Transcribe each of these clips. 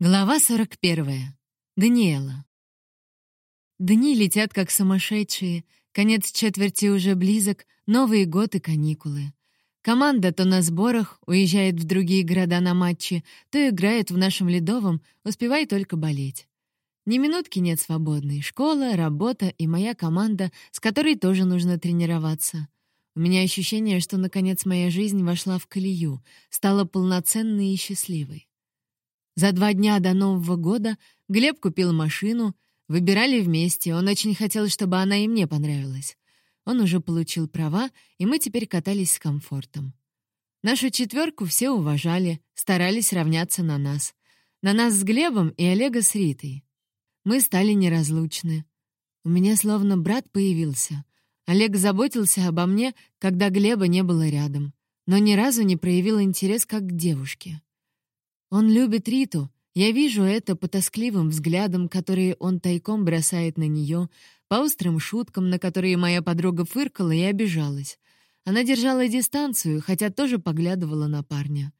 Глава 41. Даниэла. Дни летят как сумасшедшие, конец четверти уже близок, Новый год и каникулы. Команда то на сборах, уезжает в другие города на матчи, то играет в нашем ледовом, успевай только болеть. Ни минутки нет свободной. Школа, работа и моя команда, с которой тоже нужно тренироваться. У меня ощущение, что наконец моя жизнь вошла в колею, стала полноценной и счастливой. За два дня до Нового года Глеб купил машину, выбирали вместе, он очень хотел, чтобы она и мне понравилась. Он уже получил права, и мы теперь катались с комфортом. Нашу четверку все уважали, старались равняться на нас. На нас с Глебом и Олега с Ритой. Мы стали неразлучны. У меня словно брат появился. Олег заботился обо мне, когда Глеба не было рядом, но ни разу не проявил интерес как к девушке. Он любит Риту. Я вижу это по тоскливым взглядам, которые он тайком бросает на нее, по острым шуткам, на которые моя подруга фыркала и обижалась. Она держала дистанцию, хотя тоже поглядывала на парня.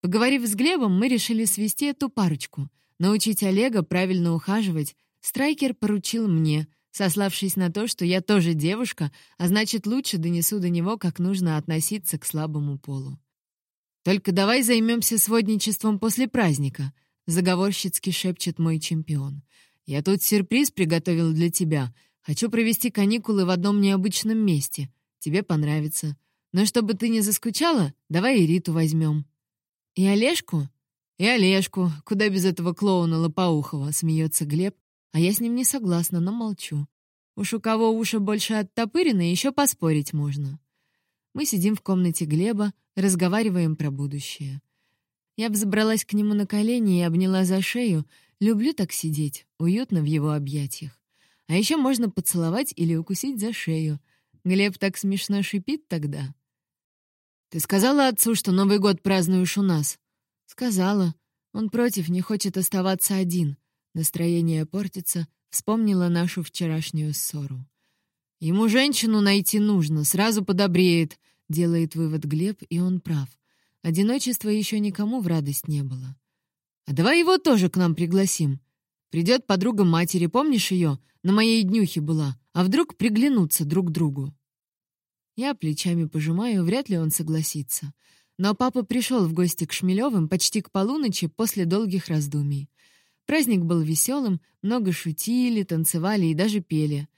Поговорив с Глебом, мы решили свести эту парочку, научить Олега правильно ухаживать. Страйкер поручил мне, сославшись на то, что я тоже девушка, а значит, лучше донесу до него, как нужно относиться к слабому полу. «Только давай займемся сводничеством после праздника», — заговорщицки шепчет мой чемпион. «Я тут сюрприз приготовил для тебя. Хочу провести каникулы в одном необычном месте. Тебе понравится. Но чтобы ты не заскучала, давай и Риту возьмем». «И Олежку?» «И Олежку. Куда без этого клоуна Лопоухова?» — смеется Глеб, а я с ним не согласна, но молчу. Уж у кого уши больше оттопырены, еще поспорить можно. Мы сидим в комнате Глеба, разговариваем про будущее. Я взобралась к нему на колени и обняла за шею. Люблю так сидеть, уютно в его объятиях. А еще можно поцеловать или укусить за шею. Глеб так смешно шипит тогда. «Ты сказала отцу, что Новый год празднуешь у нас?» «Сказала. Он против, не хочет оставаться один. Настроение портится, вспомнила нашу вчерашнюю ссору. Ему женщину найти нужно, сразу подобреет. Делает вывод Глеб, и он прав. Одиночества еще никому в радость не было. А давай его тоже к нам пригласим. Придет подруга матери, помнишь ее? На моей днюхе была. А вдруг приглянутся друг другу? Я плечами пожимаю, вряд ли он согласится. Но папа пришел в гости к Шмелевым почти к полуночи после долгих раздумий. Праздник был веселым, много шутили, танцевали и даже пели.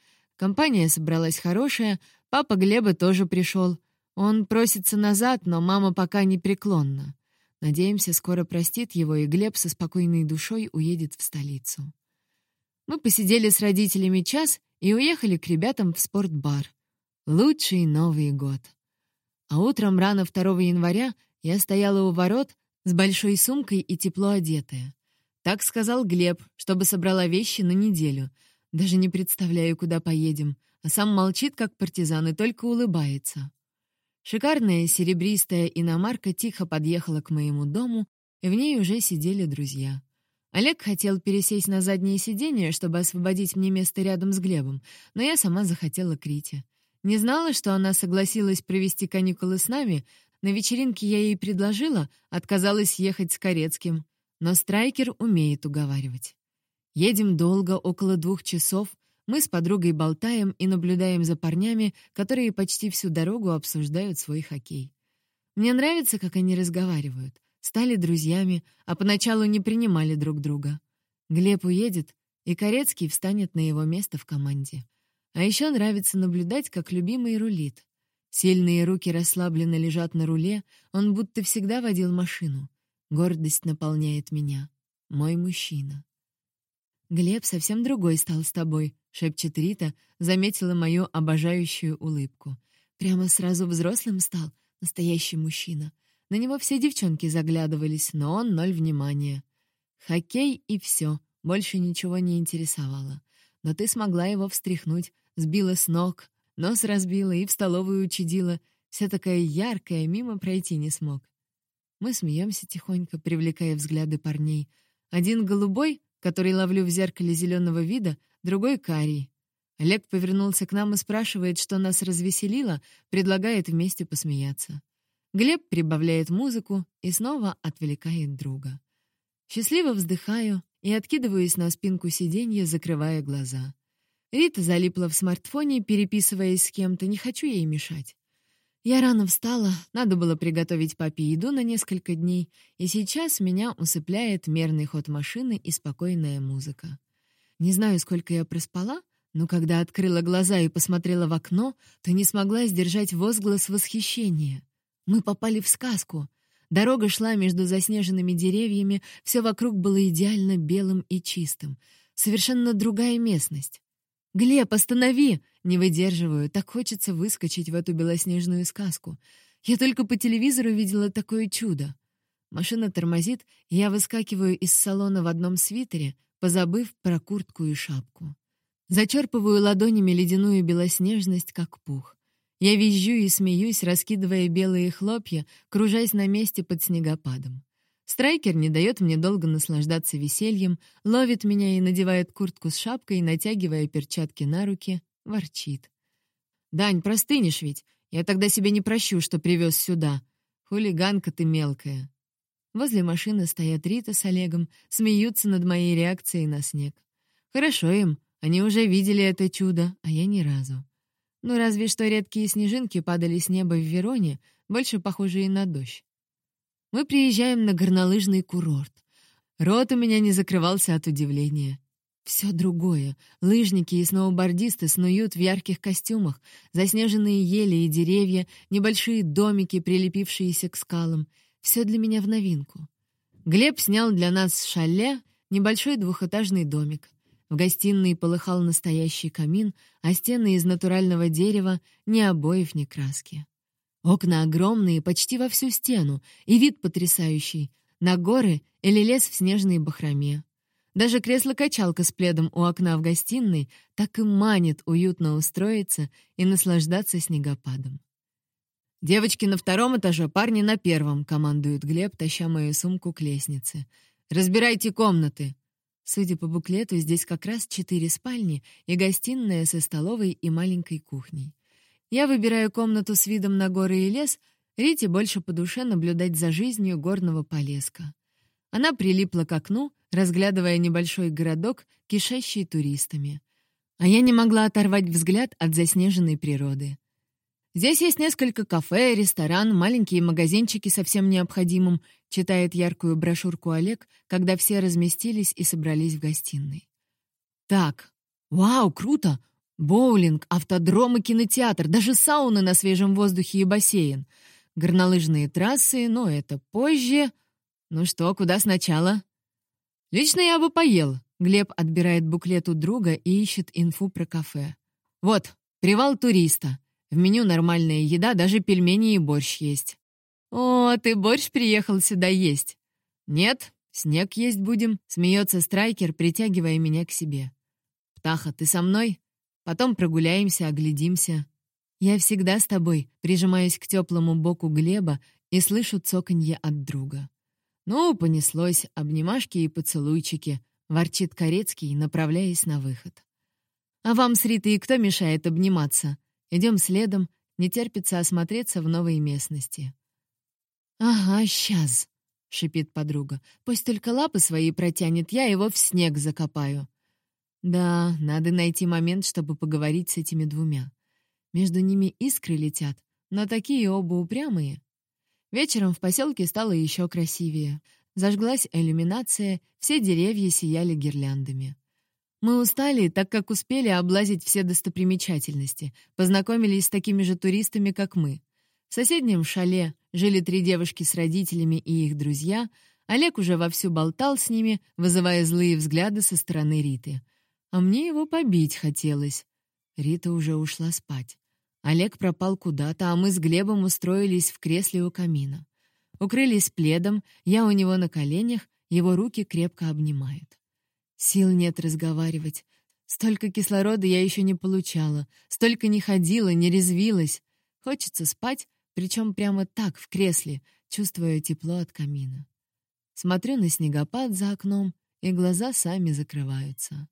Компания собралась хорошая, папа Глеба тоже пришел — он просится назад, но мама пока непреклонна. Надеемся, скоро простит его, и Глеб со спокойной душой уедет в столицу. Мы посидели с родителями час и уехали к ребятам в спортбар. Лучший Новый год. А утром рано 2 января я стояла у ворот с большой сумкой и тепло одетая. Так сказал Глеб, чтобы собрала вещи на неделю. Даже не представляю, куда поедем. А сам молчит, как партизан, и только улыбается. Шикарная серебристая иномарка тихо подъехала к моему дому, и в ней уже сидели друзья. Олег хотел пересесть на заднее сиденье, чтобы освободить мне место рядом с Глебом, но я сама захотела Крите. Не знала, что она согласилась провести каникулы с нами. На вечеринке я ей предложила, отказалась ехать с Корецким. Но Страйкер умеет уговаривать. Едем долго, около двух часов, мы с подругой болтаем и наблюдаем за парнями, которые почти всю дорогу обсуждают свой хоккей. Мне нравится, как они разговаривают. Стали друзьями, а поначалу не принимали друг друга. Глеб уедет, и Корецкий встанет на его место в команде. А еще нравится наблюдать, как любимый рулит. Сильные руки расслабленно лежат на руле, он будто всегда водил машину. Гордость наполняет меня. Мой мужчина. «Глеб совсем другой стал с тобой», — шепчет Рита, заметила мою обожающую улыбку. «Прямо сразу взрослым стал, настоящий мужчина. На него все девчонки заглядывались, но он ноль внимания. Хоккей и все, больше ничего не интересовало. Но ты смогла его встряхнуть, сбила с ног, нос разбила и в столовую учудила. Вся такая яркая, мимо пройти не смог. Мы смеемся тихонько, привлекая взгляды парней. Один голубой, который ловлю в зеркале зеленого вида, другой — карий. Олег повернулся к нам и спрашивает, что нас развеселило, предлагает вместе посмеяться. Глеб прибавляет музыку и снова отвлекает друга. Счастливо вздыхаю и откидываюсь на спинку сиденья, закрывая глаза. Рита залипла в смартфоне, переписываясь с кем-то, не хочу ей мешать. Я рано встала, надо было приготовить папе еду на несколько дней, и сейчас меня усыпляет мерный ход машины и спокойная музыка. Не знаю, сколько я проспала, но когда открыла глаза и посмотрела в окно, то не смогла сдержать возглас восхищения. Мы попали в сказку. Дорога шла между заснеженными деревьями, все вокруг было идеально белым и чистым. Совершенно другая местность. «Глеб, останови!» Не выдерживаю, так хочется выскочить в эту белоснежную сказку. Я только по телевизору видела такое чудо. Машина тормозит, и я выскакиваю из салона в одном свитере, позабыв про куртку и шапку. Зачерпываю ладонями ледяную белоснежность, как пух. Я визжу и смеюсь, раскидывая белые хлопья, кружась на месте под снегопадом. Страйкер не дает мне долго наслаждаться весельем, ловит меня и надевает куртку с шапкой, натягивая перчатки на руки, ворчит. «Дань, простынешь ведь? Я тогда себе не прощу, что привез сюда. Хулиганка ты мелкая». Возле машины стоят Рита с Олегом, смеются над моей реакцией на снег. Хорошо им, они уже видели это чудо, а я ни разу. Ну, разве что редкие снежинки падали с неба в Вероне, больше похожие на дождь. Мы приезжаем на горнолыжный курорт. Рот у меня не закрывался от удивления. Все другое. Лыжники и сноубордисты снуют в ярких костюмах, заснеженные ели и деревья, небольшие домики, прилепившиеся к скалам. Все для меня в новинку. Глеб снял для нас шале небольшой двухэтажный домик. В гостиной полыхал настоящий камин, а стены из натурального дерева, ни обоев, ни краски. Окна огромные, почти во всю стену, и вид потрясающий. На горы или лес в снежной бахроме. Даже кресло-качалка с пледом у окна в гостиной так и манит уютно устроиться и наслаждаться снегопадом. «Девочки на втором этаже, парни на первом», — командует Глеб, таща мою сумку к лестнице. «Разбирайте комнаты». Судя по буклету, здесь как раз четыре спальни и гостиная со столовой и маленькой кухней. Я выбираю комнату с видом на горы и лес, Рите больше по душе наблюдать за жизнью горного полеска. Она прилипла к окну, разглядывая небольшой городок, кишащий туристами. А я не могла оторвать взгляд от заснеженной природы. Здесь есть несколько кафе, ресторан, маленькие магазинчики со всем необходимым, читает яркую брошюрку Олег, когда все разместились и собрались в гостиной. Так, вау, круто! Боулинг, автодром и кинотеатр, даже сауны на свежем воздухе и бассейн. Горнолыжные трассы, но это позже. Ну что, куда сначала? Лично я бы поел. Глеб отбирает буклет у друга и ищет инфу про кафе. Вот, привал туриста. В меню нормальная еда, даже пельмени и борщ есть. О, ты борщ приехал сюда есть? Нет, снег есть будем, смеется страйкер, притягивая меня к себе. Птаха, ты со мной? Потом прогуляемся, оглядимся. Я всегда с тобой, прижимаюсь к теплому боку Глеба и слышу цоканье от друга. Ну, понеслось, обнимашки и поцелуйчики, ворчит Корецкий, направляясь на выход. А вам с Ритой кто мешает обниматься? Идем следом, не терпится осмотреться в новой местности. Ага, сейчас, шипит подруга. Пусть только лапы свои протянет, я его в снег закопаю. Да, надо найти момент, чтобы поговорить с этими двумя. Между ними искры летят, но такие оба упрямые. Вечером в поселке стало еще красивее. Зажглась иллюминация, все деревья сияли гирляндами. Мы устали, так как успели облазить все достопримечательности, познакомились с такими же туристами, как мы. В соседнем шале жили три девушки с родителями и их друзья. Олег уже вовсю болтал с ними, вызывая злые взгляды со стороны Риты — а мне его побить хотелось. Рита уже ушла спать. Олег пропал куда-то, а мы с Глебом устроились в кресле у камина. Укрылись пледом, я у него на коленях, его руки крепко обнимают. Сил нет разговаривать. Столько кислорода я еще не получала, столько не ходила, не резвилась. Хочется спать, причем прямо так, в кресле, чувствуя тепло от камина. Смотрю на снегопад за окном, и глаза сами закрываются.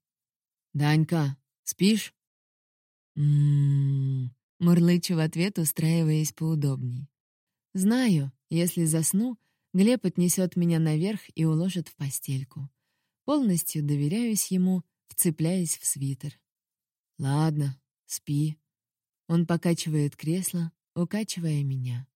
«Данька, спишь?» «М-м-м», мурлычу в ответ, устраиваясь поудобней. Знаю, если засну, Глеб отнесет меня наверх и уложит в постельку. Полностью доверяюсь ему, вцепляясь в свитер. «Ладно, спи». Он покачивает кресло, укачивая меня.